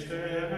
Christe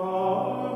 Sanctus,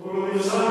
Gloria